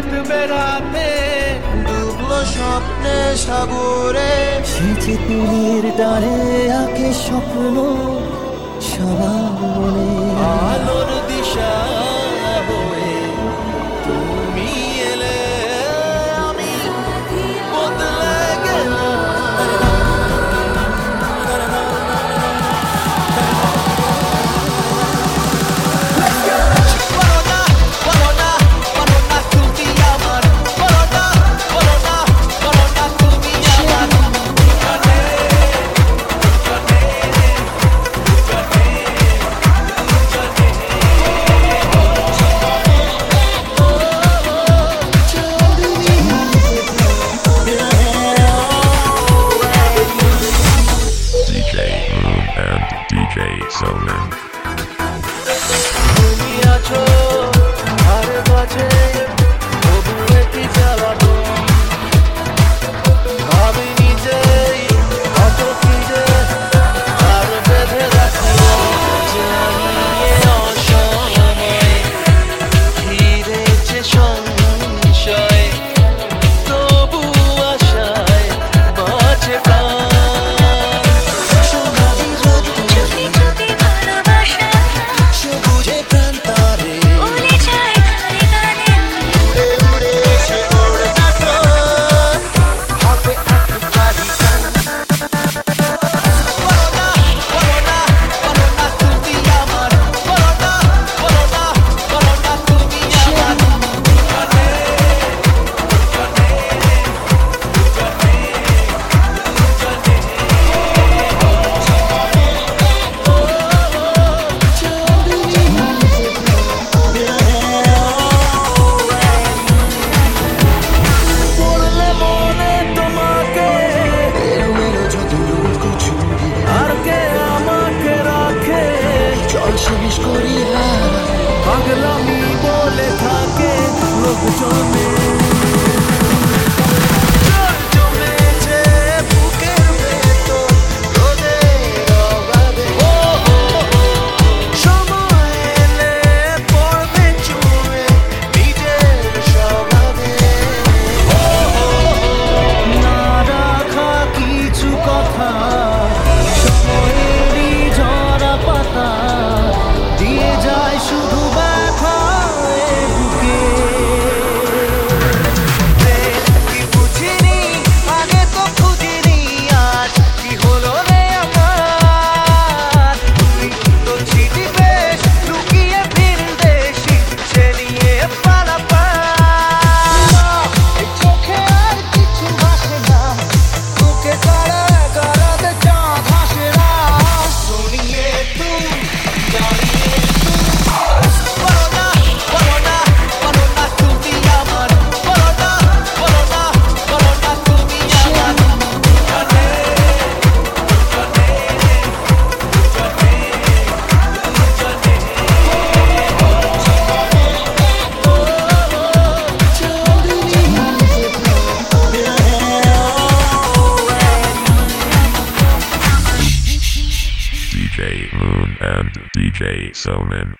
রাত বেড়াতে ডুবলো স্বপ্নে সাগরে। সেচে তীর দ্বারে আঁকে স্বপ্ন সবার মনে। আলো so, man. নালিশ করি হ্যাঁ পাগলামি বলে থাকে লোকজন। Moon and DJ Soman.